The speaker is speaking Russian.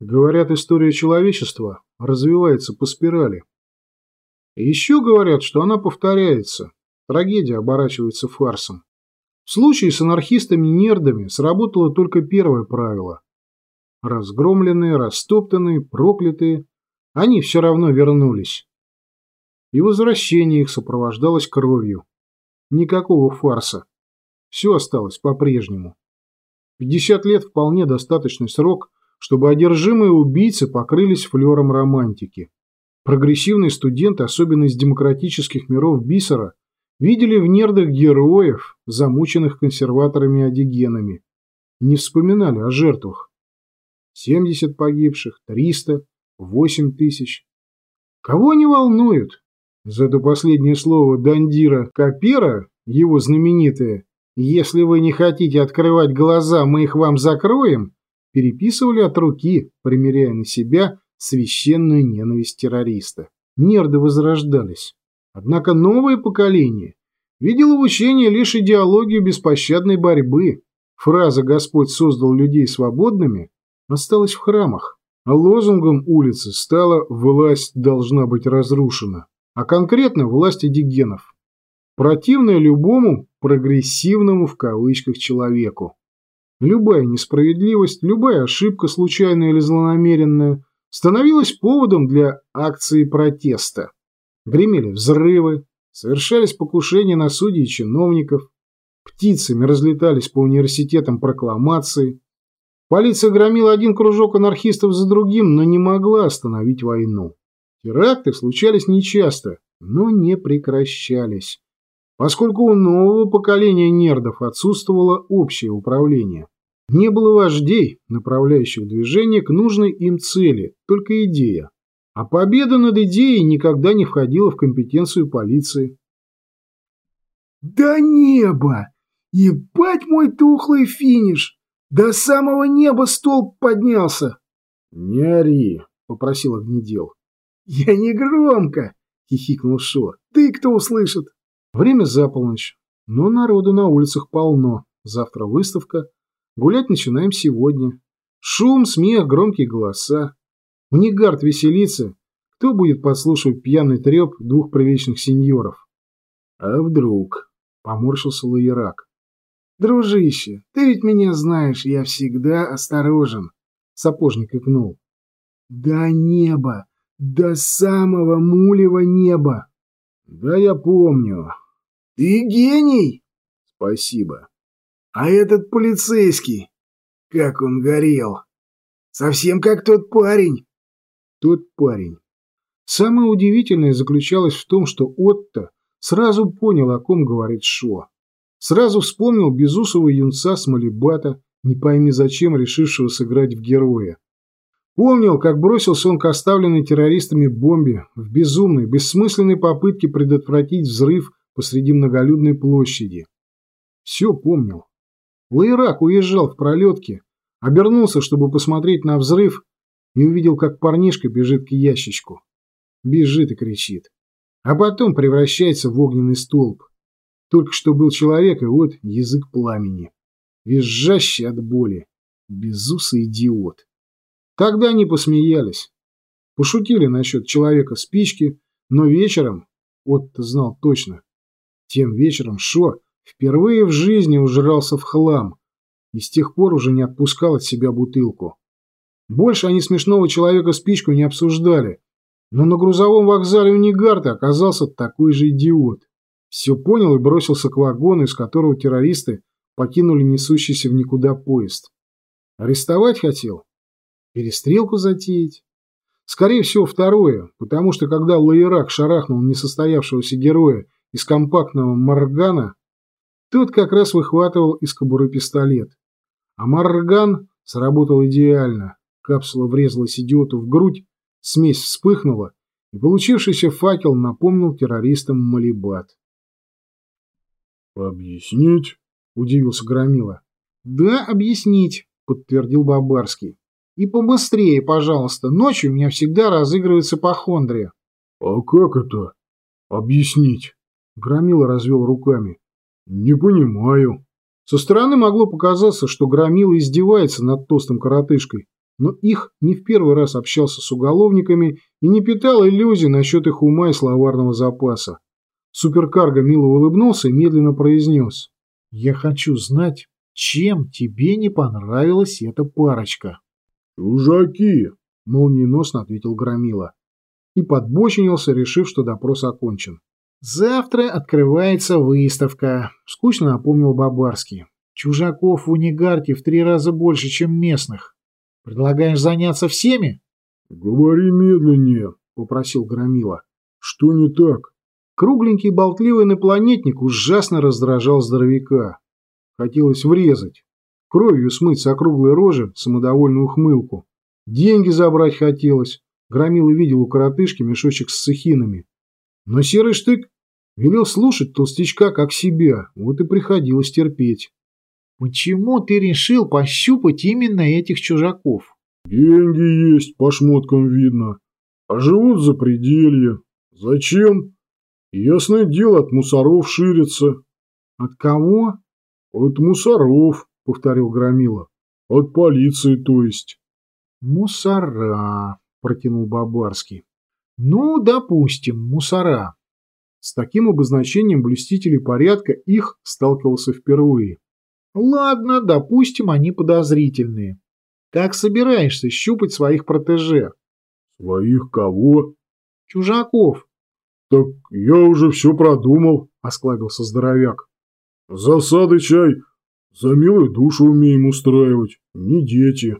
Говорят, история человечества развивается по спирали. еще говорят, что она повторяется. Трагедия оборачивается фарсом. В случае с анархистами-нердами сработало только первое правило. Разгромленные, растоптанные, проклятые, они все равно вернулись. И возвращение их сопровождалось кровью. Никакого фарса. Все осталось по-прежнему. 50 лет вполне достаточный срок, чтобы одержимые убийцы покрылись флером романтики. Прогрессивные студенты, особенно из демократических миров Бисера, видели в нердах героев, замученных консерваторами-одигенами. Не вспоминали о жертвах. 70 погибших, 300, 8 тысяч. Кого не волнует? Зато последнее слово Дандира Капера, его знаменитое «Если вы не хотите открывать глаза, мы их вам закроем», переписывали от руки, примеряя на себя священную ненависть террориста. Нерды возрождались. Однако новое поколение видело в учении лишь идеологию беспощадной борьбы. Фраза «Господь создал людей свободными» осталась в храмах, а лозунгом улицы стала «Власть должна быть разрушена», а конкретно власть эдигенов, противная любому «прогрессивному» в кавычках человеку. Любая несправедливость, любая ошибка, случайная или злонамеренная, становилась поводом для акции протеста. Гремели взрывы, совершались покушения на судей и чиновников, птицами разлетались по университетам прокламации. Полиция громила один кружок анархистов за другим, но не могла остановить войну. Теракты случались нечасто, но не прекращались, поскольку у нового поколения нердов отсутствовало общее управление. Не было вождей, направляющих движение к нужной им цели, только идея. А победа над идеей никогда не входила в компетенцию полиции. «До неба! Ебать мой тухлый финиш! До самого неба столб поднялся!» «Не ори!» — попросил огнедел. «Я не громко!» — хихикнул Шо. «Ты кто услышит?» Время за полночь, но народу на улицах полно. Завтра выставка. Гулять начинаем сегодня. Шум, смех, громкие голоса. Унигард веселится. Кто будет подслушивать пьяный треп двух приличных сеньоров? А вдруг? Поморщился Лаерак. Дружище, ты ведь меня знаешь, я всегда осторожен. Сапожник икнул. До неба, до самого мулевого неба. Да я помню. Ты гений. Спасибо. А этот полицейский, как он горел. Совсем как тот парень тот парень. Самое удивительное заключалось в том, что Отто сразу понял, о ком говорит Шо. Сразу вспомнил безусого юнца с Малибата, не пойми зачем решившего сыграть в героя. Помнил, как бросился он к оставленной террористами бомбе в безумной, бессмысленной попытке предотвратить взрыв посреди многолюдной площади. Все помнил. Лайрак уезжал в пролетке, обернулся, чтобы посмотреть на взрыв, и увидел, как парнишка бежит к ящичку. Бежит и кричит. А потом превращается в огненный столб. Только что был человек, и вот язык пламени. Визжащий от боли. Безусый идиот. Тогда они посмеялись. Пошутили насчет человека-спички, но вечером, Отто знал точно, тем вечером Шо впервые в жизни ужрался в хлам и с тех пор уже не отпускал от себя бутылку. Больше они смешного человека спичку не обсуждали. Но на грузовом вокзале у Нигарта оказался такой же идиот. Все понял и бросился к вагону, из которого террористы покинули несущийся в никуда поезд. Арестовать хотел? Перестрелку затеять? Скорее всего, второе, потому что когда Лаирак шарахнул несостоявшегося героя из компактного Маргана, тот как раз выхватывал из кобуры пистолет. А Марган сработал идеально. Капсула врезалась идиоту в грудь, смесь вспыхнула, и получившийся факел напомнил террористам Малибат. «Объяснить?» – удивился Громила. «Да, объяснить», – подтвердил Бабарский. «И побыстрее, пожалуйста. Ночью у меня всегда разыгрывается похондрия». «А как это? Объяснить?» Громила развел руками. «Не понимаю». Со стороны могло показаться, что Громила издевается над толстым коротышкой, но их не в первый раз общался с уголовниками и не питал иллюзий насчет их ума и словарного запаса. Суперкарго мило улыбнулся и медленно произнес. «Я хочу знать, чем тебе не понравилась эта парочка?» «Чужаки!» – молниеносно ответил Громила. И подбочинился, решив, что допрос окончен. «Завтра открывается выставка», – скучно напомнил Бабарский. «Чужаков в Унигарте в три раза больше, чем местных. Предлагаешь заняться всеми?» «Говори медленнее», — попросил Громила. «Что не так?» Кругленький болтливый инопланетник ужасно раздражал здоровяка. Хотелось врезать. Кровью смыть с округлой рожи самодовольную ухмылку. Деньги забрать хотелось. Громила видел у коротышки мешочек с цехинами. Но серый штык велел слушать толстячка как себя, вот и приходилось терпеть. «Почему ты решил пощупать именно этих чужаков?» «Деньги есть, по шмоткам видно. А живут за пределье. Зачем? Ясное дело, от мусоров ширится». «От кого?» «От мусоров», — повторил Громила. «От полиции, то есть». «Мусора», — протянул Бабарский. «Ну, допустим, мусора». С таким обозначением блюстителей порядка их сталкивался впервые. Ладно, допустим, они подозрительные. Как собираешься щупать своих протеже? Своих кого? Чужаков. Так я уже все продумал, осклабился здоровяк. Засады чай. За милую душу умеем устраивать. Не дети.